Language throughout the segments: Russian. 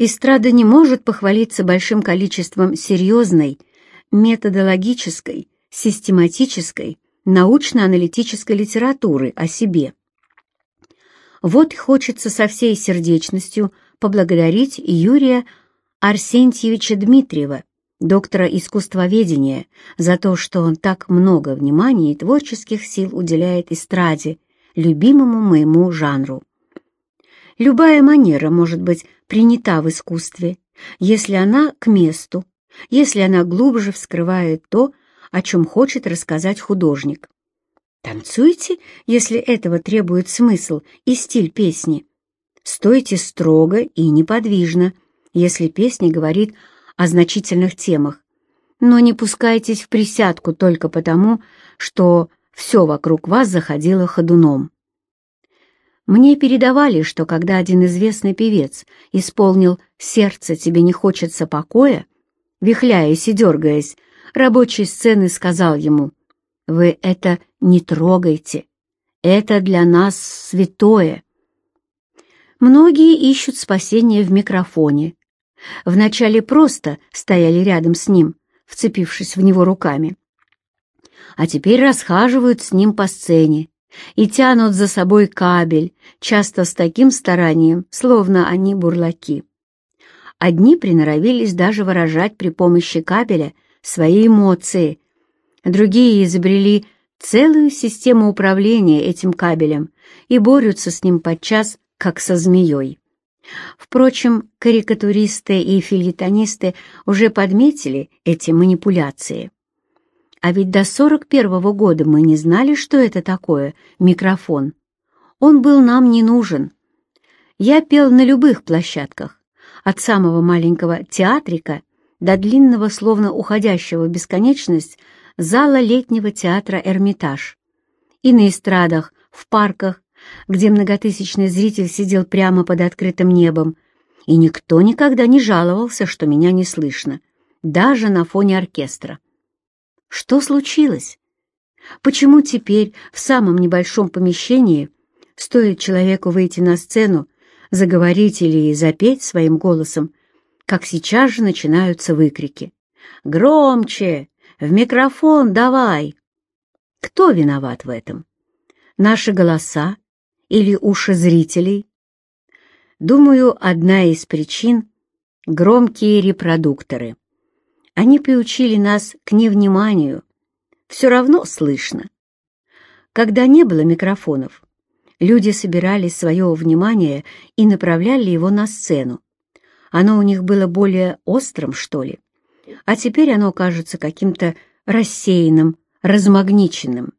Эстрада не может похвалиться большим количеством серьезной, методологической, систематической, научно-аналитической литературы о себе. Вот хочется со всей сердечностью поблагодарить Юрия Арсентьевича Дмитриева, доктора искусствоведения, за то, что он так много внимания и творческих сил уделяет эстраде, любимому моему жанру. Любая манера может быть принята в искусстве, если она к месту, если она глубже вскрывает то, о чем хочет рассказать художник. Танцуйте, если этого требует смысл и стиль песни. Стойте строго и неподвижно, если песня говорит о значительных темах. Но не пускайтесь в присядку только потому, что все вокруг вас заходило ходуном. Мне передавали, что когда один известный певец исполнил «Сердце тебе не хочется покоя», вихляясь и дергаясь, рабочий сцены сказал ему, «Вы это не трогайте, это для нас святое». Многие ищут спасения в микрофоне. Вначале просто стояли рядом с ним, вцепившись в него руками. А теперь расхаживают с ним по сцене, и тянут за собой кабель, часто с таким старанием, словно они бурлаки. Одни приноровились даже выражать при помощи кабеля свои эмоции, другие изобрели целую систему управления этим кабелем и борются с ним подчас, как со змеей. Впрочем, карикатуристы и филитонисты уже подметили эти манипуляции. А ведь до 41-го года мы не знали, что это такое микрофон. Он был нам не нужен. Я пел на любых площадках, от самого маленького театрика до длинного, словно уходящего в бесконечность, зала летнего театра «Эрмитаж». И на эстрадах, в парках, где многотысячный зритель сидел прямо под открытым небом, и никто никогда не жаловался, что меня не слышно, даже на фоне оркестра. Что случилось? Почему теперь в самом небольшом помещении стоит человеку выйти на сцену, заговорить или запеть своим голосом, как сейчас же начинаются выкрики? «Громче! В микрофон давай!» Кто виноват в этом? Наши голоса или уши зрителей? Думаю, одна из причин — громкие репродукторы. Они приучили нас к невниманию. Все равно слышно. Когда не было микрофонов, люди собирали свое внимание и направляли его на сцену. Оно у них было более острым, что ли. А теперь оно кажется каким-то рассеянным, размагниченным.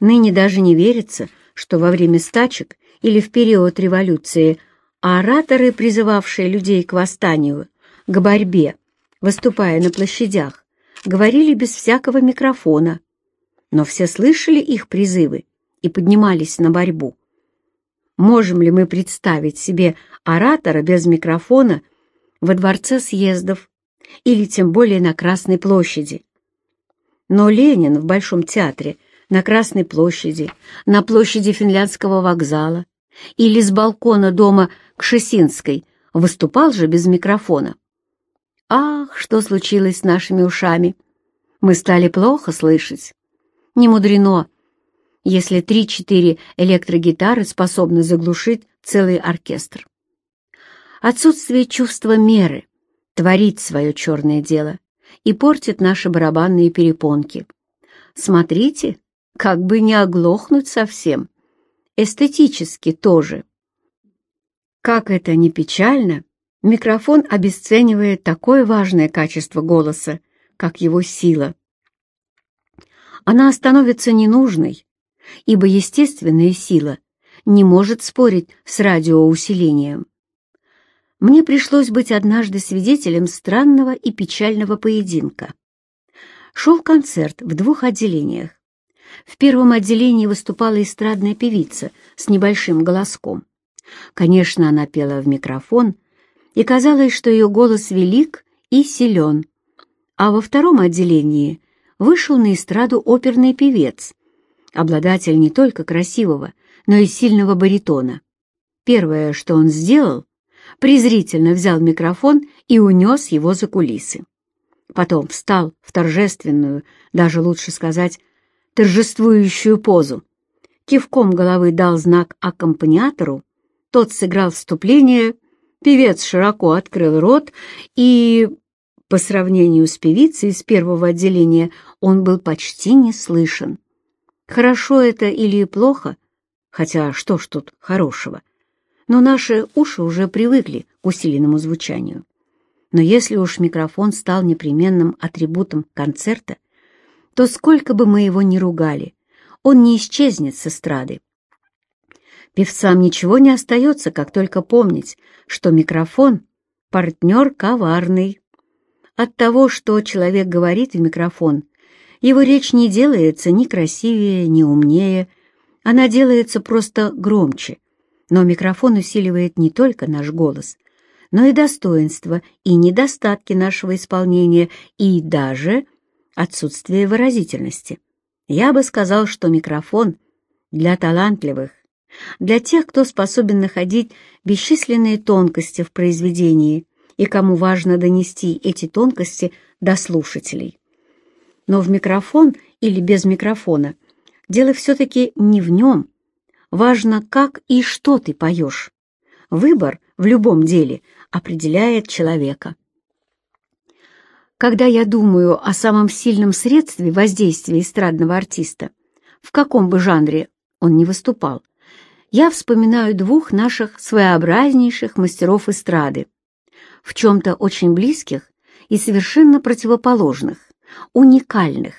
Ныне даже не верится, что во время стачек или в период революции ораторы, призывавшие людей к восстанию, к борьбе, выступая на площадях, говорили без всякого микрофона, но все слышали их призывы и поднимались на борьбу. Можем ли мы представить себе оратора без микрофона во дворце съездов или тем более на Красной площади? Но Ленин в Большом театре, на Красной площади, на площади Финляндского вокзала или с балкона дома Кшесинской выступал же без микрофона. Ах, что случилось с нашими ушами! Мы стали плохо слышать. Не мудрено, если три-четыре электрогитары способны заглушить целый оркестр. Отсутствие чувства меры творит свое черное дело и портит наши барабанные перепонки. Смотрите, как бы не оглохнуть совсем. Эстетически тоже. Как это не печально, Микрофон обесценивает такое важное качество голоса, как его сила. Она становится ненужной, ибо естественная сила не может спорить с радиоусилением. Мне пришлось быть однажды свидетелем странного и печального поединка. Шел концерт в двух отделениях. В первом отделении выступала эстрадная певица с небольшим голоском. Конечно, она пела в микрофон, и казалось, что ее голос велик и силен. А во втором отделении вышел на эстраду оперный певец, обладатель не только красивого, но и сильного баритона. Первое, что он сделал, презрительно взял микрофон и унес его за кулисы. Потом встал в торжественную, даже лучше сказать, торжествующую позу. Кивком головы дал знак аккомпаниатору, тот сыграл вступление, певец широко открыл рот, и, по сравнению с певицей из первого отделения, он был почти не слышен. Хорошо это или плохо, хотя что ж тут хорошего, но наши уши уже привыкли к усиленному звучанию. Но если уж микрофон стал непременным атрибутом концерта, то сколько бы мы его ни ругали, он не исчезнет с эстрады. Певцам ничего не остается, как только помнить, что микрофон — партнер коварный. От того, что человек говорит в микрофон, его речь не делается ни красивее, ни умнее, она делается просто громче. Но микрофон усиливает не только наш голос, но и достоинства и недостатки нашего исполнения, и даже отсутствие выразительности. Я бы сказал, что микрофон для талантливых, для тех, кто способен находить бесчисленные тонкости в произведении и кому важно донести эти тонкости до слушателей. Но в микрофон или без микрофона дело все-таки не в нем. Важно, как и что ты поешь. Выбор в любом деле определяет человека. Когда я думаю о самом сильном средстве воздействия эстрадного артиста, в каком бы жанре он ни выступал, я вспоминаю двух наших своеобразнейших мастеров эстрады, в чем-то очень близких и совершенно противоположных, уникальных,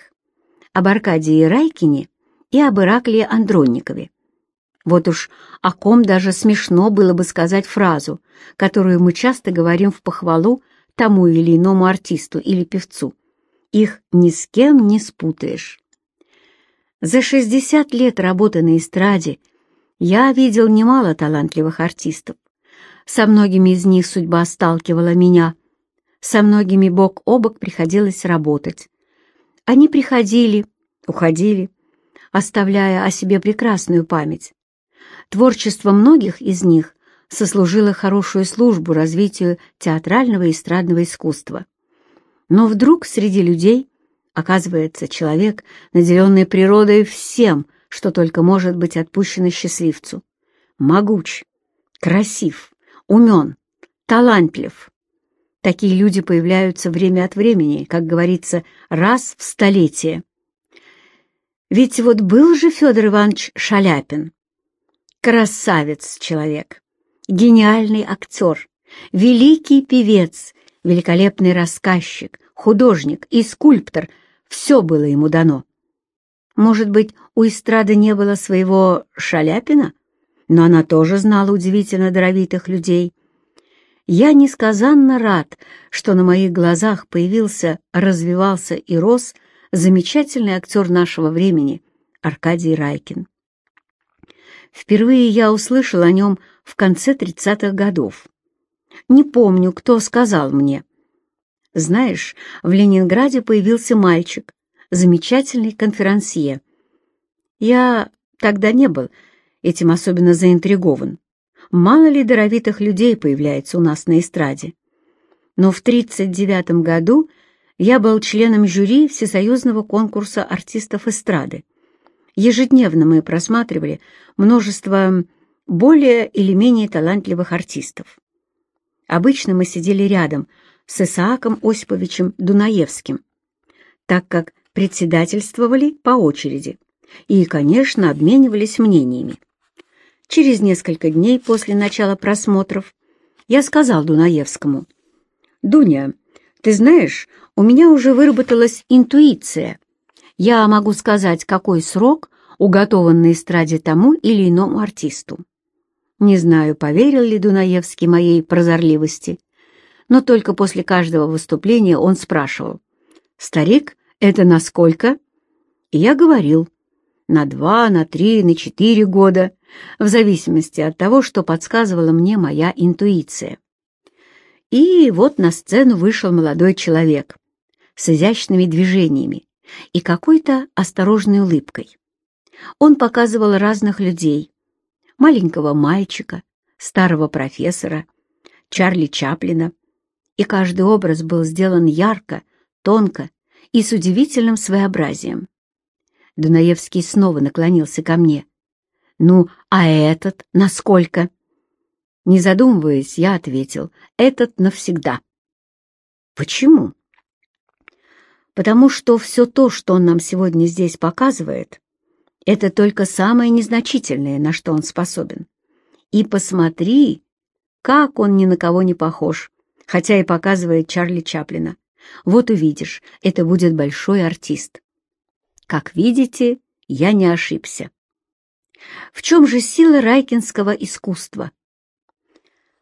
об Аркадии Райкине и об Ираклии Андронникове. Вот уж о ком даже смешно было бы сказать фразу, которую мы часто говорим в похвалу тому или иному артисту или певцу. Их ни с кем не спутаешь. За 60 лет работы на эстраде я видел немало талантливых артистов. Со многими из них судьба сталкивала меня. Со многими бок о бок приходилось работать. Они приходили, уходили, оставляя о себе прекрасную память. Творчество многих из них сослужило хорошую службу развитию театрального и эстрадного искусства. Но вдруг среди людей оказывается человек, наделенный природой всем, что только может быть отпущено счастливцу. Могуч, красив, умен, талантлив. Такие люди появляются время от времени, как говорится, раз в столетие. Ведь вот был же Федор Иванович Шаляпин, Красавец человек, гениальный актер, великий певец, великолепный рассказчик, художник и скульптор — все было ему дано. Может быть, у эстрады не было своего Шаляпина, но она тоже знала удивительно даровитых людей. Я несказанно рад, что на моих глазах появился, развивался и рос замечательный актер нашего времени Аркадий Райкин. Впервые я услышал о нем в конце тридцатых годов. Не помню, кто сказал мне. Знаешь, в Ленинграде появился мальчик, замечательный конферансье. Я тогда не был этим особенно заинтригован. Мало ли даровитых людей появляется у нас на эстраде. Но в 1939 году я был членом жюри Всесоюзного конкурса артистов эстрады. Ежедневно мы просматривали множество более или менее талантливых артистов. Обычно мы сидели рядом с Исааком Осиповичем Дунаевским, так как председательствовали по очереди и, конечно, обменивались мнениями. Через несколько дней после начала просмотров я сказал Дунаевскому, «Дуня, ты знаешь, у меня уже выработалась интуиция я могу сказать, какой срок уготован на эстраде тому или иному артисту. Не знаю, поверил ли Дунаевский моей прозорливости, но только после каждого выступления он спрашивал, «Старик, это насколько?» И я говорил, «На два, на три, на четыре года, в зависимости от того, что подсказывала мне моя интуиция». И вот на сцену вышел молодой человек с изящными движениями, и какой-то осторожной улыбкой. Он показывал разных людей. Маленького мальчика, старого профессора, Чарли Чаплина, и каждый образ был сделан ярко, тонко и с удивительным своеобразием. Дунаевский снова наклонился ко мне. «Ну, а этот насколько?» Не задумываясь, я ответил, «Этот навсегда». «Почему?» «Потому что все то, что он нам сегодня здесь показывает, это только самое незначительное, на что он способен. И посмотри, как он ни на кого не похож, хотя и показывает Чарли Чаплина. Вот увидишь, это будет большой артист. Как видите, я не ошибся. В чем же сила райкинского искусства?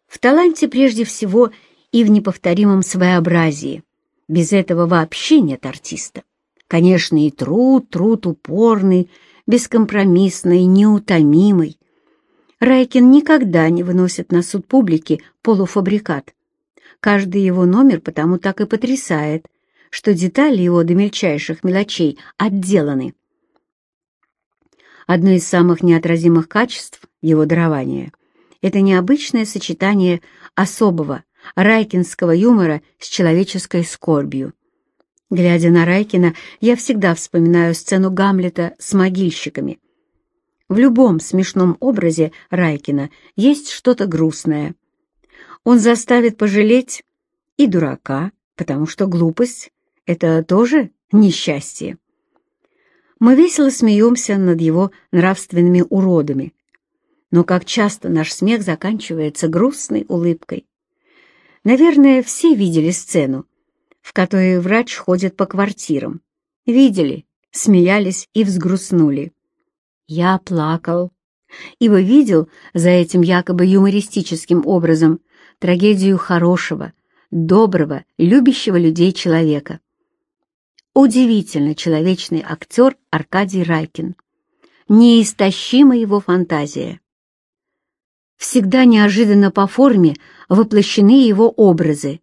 В таланте прежде всего и в неповторимом своеобразии. Без этого вообще нет артиста. Конечно, и труд, труд упорный, бескомпромиссный, неутомимый. Райкин никогда не выносит на суд публики полуфабрикат. Каждый его номер потому так и потрясает, что детали его до мельчайших мелочей отделаны. Одно из самых неотразимых качеств его дарования — это необычное сочетание особого райкинского юмора с человеческой скорбью. Глядя на Райкина, я всегда вспоминаю сцену Гамлета с могильщиками. В любом смешном образе Райкина есть что-то грустное. Он заставит пожалеть и дурака, потому что глупость — это тоже несчастье. Мы весело смеемся над его нравственными уродами, но как часто наш смех заканчивается грустной улыбкой. Наверное, все видели сцену, в которой врач ходит по квартирам. Видели, смеялись и взгрустнули. Я плакал, ибо видел за этим якобы юмористическим образом трагедию хорошего, доброго, любящего людей человека. Удивительно человечный актер Аркадий Райкин. Неистощима его фантазия. Всегда неожиданно по форме воплощены его образы,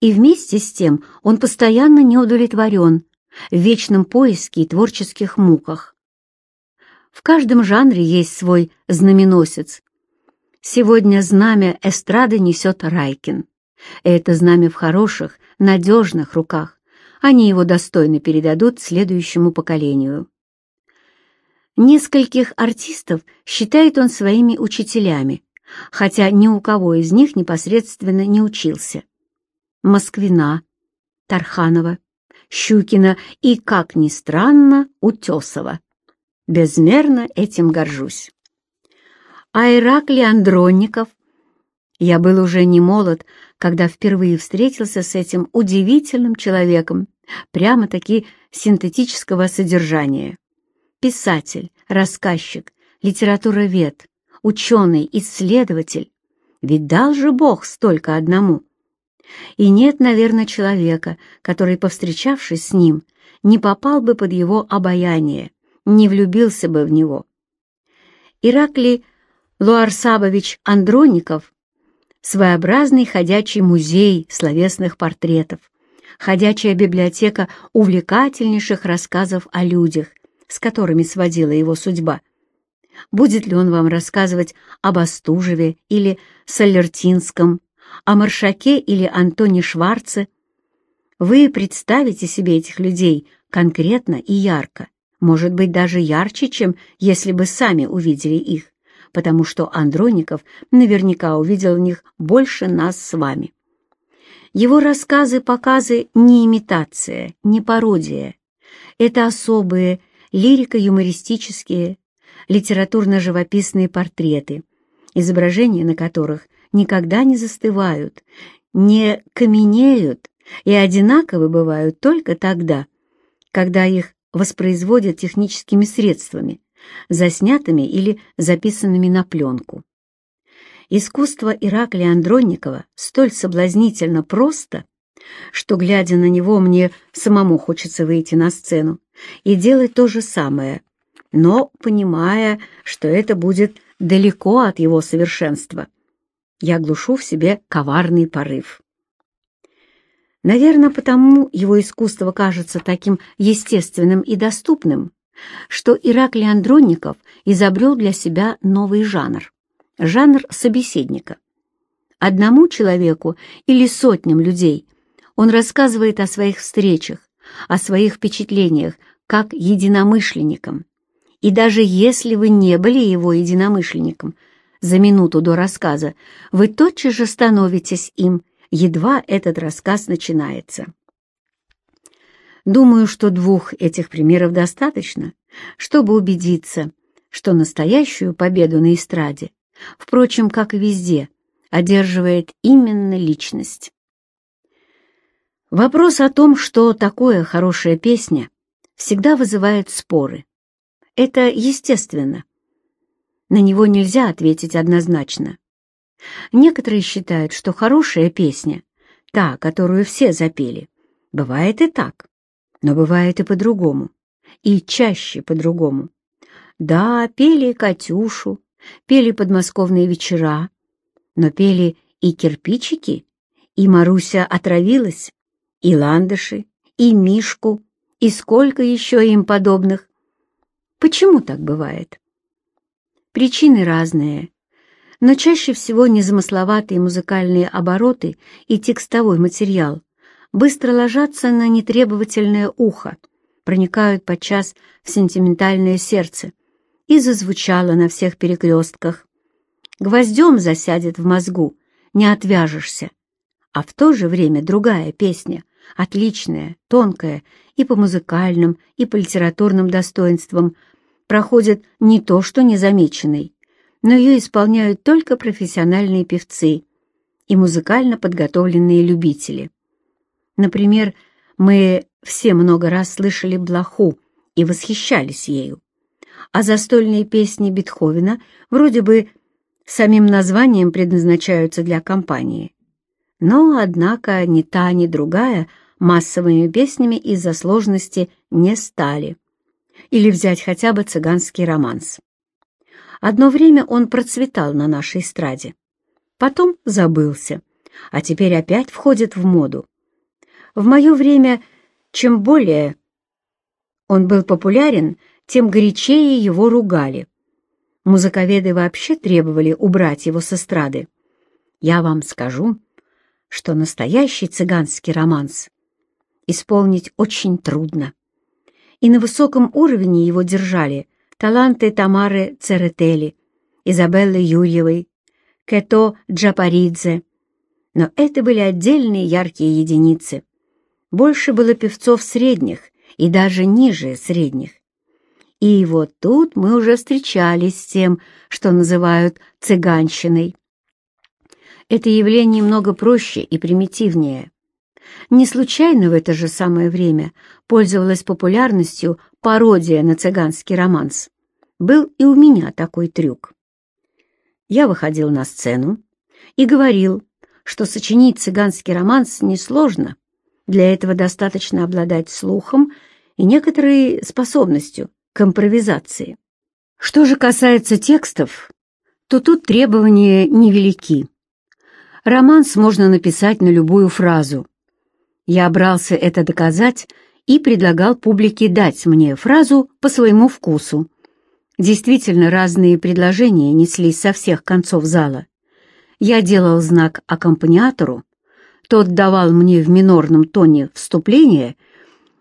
и вместе с тем он постоянно не удовлетворен в вечном поиске и творческих муках. В каждом жанре есть свой знаменосец. Сегодня знамя эстрады несет Райкин. Это знамя в хороших, надежных руках. Они его достойно передадут следующему поколению. Нескольких артистов считает он своими учителями, хотя ни у кого из них непосредственно не учился. Москвина, Тарханова, Щукина и, как ни странно, Утесова. Безмерно этим горжусь. А Ираклий Андронников? Я был уже не молод, когда впервые встретился с этим удивительным человеком, прямо-таки синтетического содержания. Писатель, рассказчик, литературовед, ученый, исследователь. Ведь же Бог столько одному. И нет, наверное, человека, который, повстречавшись с ним, не попал бы под его обаяние, не влюбился бы в него. Ираклий Луарсабович Андроников — своеобразный ходячий музей словесных портретов, ходячая библиотека увлекательнейших рассказов о людях, с которыми сводила его судьба. Будет ли он вам рассказывать об Остужеве или Солертинском, о Маршаке или Антоне Шварце, вы представите себе этих людей конкретно и ярко, может быть, даже ярче, чем если бы сами увидели их, потому что Андроников наверняка увидел в них больше нас с вами. Его рассказы-показы не имитация, не пародия. Это особые лирико-юмористические, литературно-живописные портреты, изображения на которых никогда не застывают, не каменеют и одинаковы бывают только тогда, когда их воспроизводят техническими средствами, заснятыми или записанными на пленку. Искусство Ираклия Андронникова столь соблазнительно просто, что, глядя на него, мне самому хочется выйти на сцену и делать то же самое, но понимая, что это будет далеко от его совершенства я глушу в себе коварный порыв. Наверное, потому его искусство кажется таким естественным и доступным, что Ираклий Андронников изобрел для себя новый жанр — жанр собеседника. одному человеку или сотням людей. Он рассказывает о своих встречах, о своих впечатлениях, как единомышленникам. И даже если вы не были его единомышленником, за минуту до рассказа вы тотчас же становитесь им, едва этот рассказ начинается. Думаю, что двух этих примеров достаточно, чтобы убедиться, что настоящую победу на эстраде, впрочем, как и везде, одерживает именно личность. Вопрос о том, что такое хорошая песня, всегда вызывает споры. Это естественно. На него нельзя ответить однозначно. Некоторые считают, что хорошая песня, та, которую все запели, бывает и так. Но бывает и по-другому, и чаще по-другому. Да, пели «Катюшу», пели подмосковные вечера, но пели и кирпичики, и Маруся отравилась, и ландыши, и Мишку, и сколько еще им подобных. Почему так бывает? Причины разные, но чаще всего незамысловатые музыкальные обороты и текстовой материал быстро ложатся на нетребовательное ухо, проникают подчас в сентиментальное сердце и зазвучало на всех перекрестках. Гвоздем засядет в мозгу, не отвяжешься. А в то же время другая песня, отличная, тонкая и по музыкальным, и по литературным достоинствам, проходит не то что незамеченной, но ее исполняют только профессиональные певцы и музыкально подготовленные любители. Например, мы все много раз слышали блоху и восхищались ею. А застольные песни Бетховена вроде бы самим названием предназначаются для компании. Но, однако, ни та, ни другая массовыми песнями из-за сложности не стали. Или взять хотя бы цыганский романс. Одно время он процветал на нашей эстраде. Потом забылся, а теперь опять входит в моду. В мое время, чем более он был популярен, тем горячее его ругали. Музыковеды вообще требовали убрать его с эстрады. Я вам скажу, что настоящий цыганский романс исполнить очень трудно. И на высоком уровне его держали таланты Тамары Церетели, Изабеллы Юрьевой, Кето Джапаридзе. Но это были отдельные яркие единицы. Больше было певцов средних и даже ниже средних. И вот тут мы уже встречались с тем, что называют цыганщиной. Это явление много проще и примитивнее. Не случайно в это же самое время пользовалась популярностью пародия на цыганский романс. Был и у меня такой трюк. Я выходил на сцену и говорил, что сочинить цыганский романс несложно, для этого достаточно обладать слухом и некоторой способностью к импровизации. Что же касается текстов, то тут требования невелики. Романс можно написать на любую фразу. Я брался это доказать и предлагал публике дать мне фразу по своему вкусу. Действительно, разные предложения неслись со всех концов зала. Я делал знак аккомпаниатору, тот давал мне в минорном тоне вступление,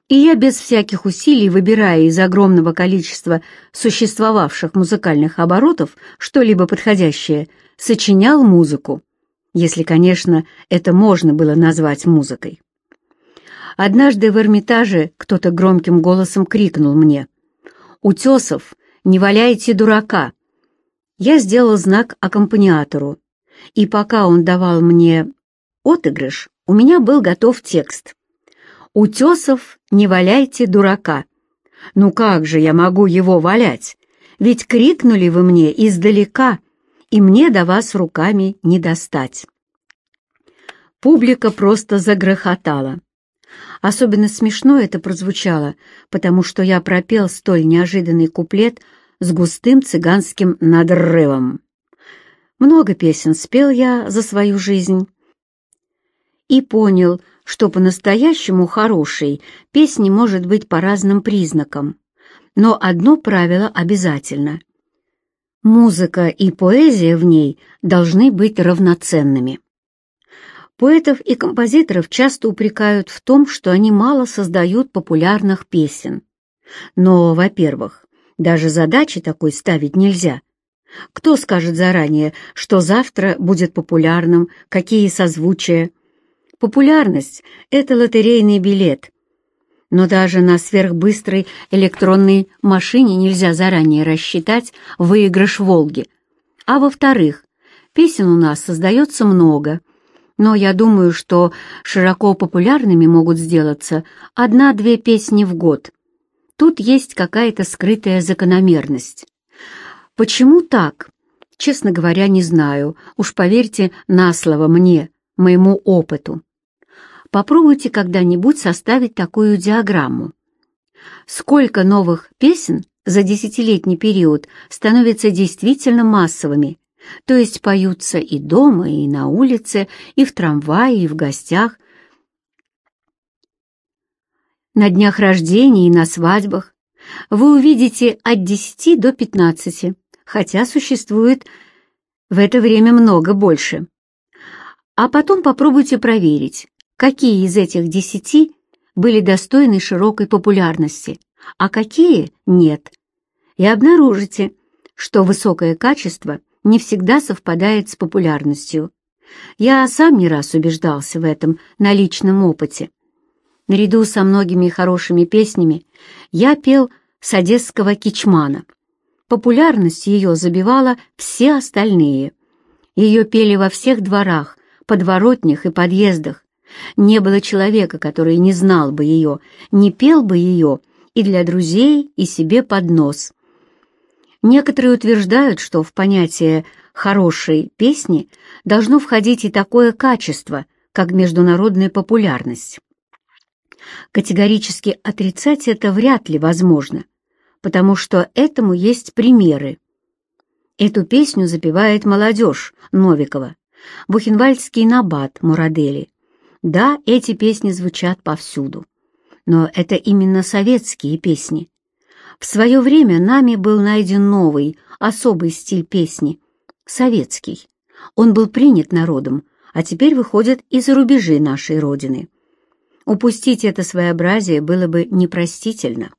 и я без всяких усилий, выбирая из огромного количества существовавших музыкальных оборотов что-либо подходящее, сочинял музыку, если, конечно, это можно было назвать музыкой. Однажды в Эрмитаже кто-то громким голосом крикнул мне «Утесов, не валяйте дурака!» Я сделал знак аккомпаниатору, и пока он давал мне отыгрыш, у меня был готов текст. «Утесов, не валяйте дурака». Ну как же я могу его валять? Ведь крикнули вы мне издалека, и мне до вас руками не достать. Публика просто загрохотала. Особенно смешно это прозвучало, потому что я пропел столь неожиданный куплет с густым цыганским надрывом. Много песен спел я за свою жизнь, и понял, что по-настоящему хорошей песни может быть по разным признакам. Но одно правило обязательно. Музыка и поэзия в ней должны быть равноценными. Поэтов и композиторов часто упрекают в том, что они мало создают популярных песен. Но, во-первых, даже задачи такой ставить нельзя. Кто скажет заранее, что завтра будет популярным, какие созвучия? Популярность — это лотерейный билет. Но даже на сверхбыстрой электронной машине нельзя заранее рассчитать выигрыш «Волги». А во-вторых, песен у нас создается много — но я думаю, что широко популярными могут сделаться одна-две песни в год. Тут есть какая-то скрытая закономерность. Почему так? Честно говоря, не знаю. Уж поверьте на слово мне, моему опыту. Попробуйте когда-нибудь составить такую диаграмму. Сколько новых песен за десятилетний период становятся действительно массовыми, то есть поются и дома, и на улице, и в трамвае, и в гостях, на днях рождения и на свадьбах. Вы увидите от 10 до 15, хотя существует в это время много больше. А потом попробуйте проверить, какие из этих 10 были достойны широкой популярности, а какие — нет. И обнаружите, что высокое качество не всегда совпадает с популярностью. Я сам не раз убеждался в этом на личном опыте. Наряду со многими хорошими песнями я пел с одесского кичмана. Популярность ее забивала все остальные. Ее пели во всех дворах, подворотнях и подъездах. Не было человека, который не знал бы ее, не пел бы ее и для друзей, и себе под нос. Некоторые утверждают, что в понятие «хорошей песни» должно входить и такое качество, как международная популярность. Категорически отрицать это вряд ли возможно, потому что этому есть примеры. Эту песню запевает молодежь Новикова, Бухенвальдский набат Мурадели. Да, эти песни звучат повсюду, но это именно советские песни, в свое время нами был найден новый, особый стиль песни — советский. Он был принят народом, а теперь выходит из-за рубежей нашей Родины. Упустить это своеобразие было бы непростительно.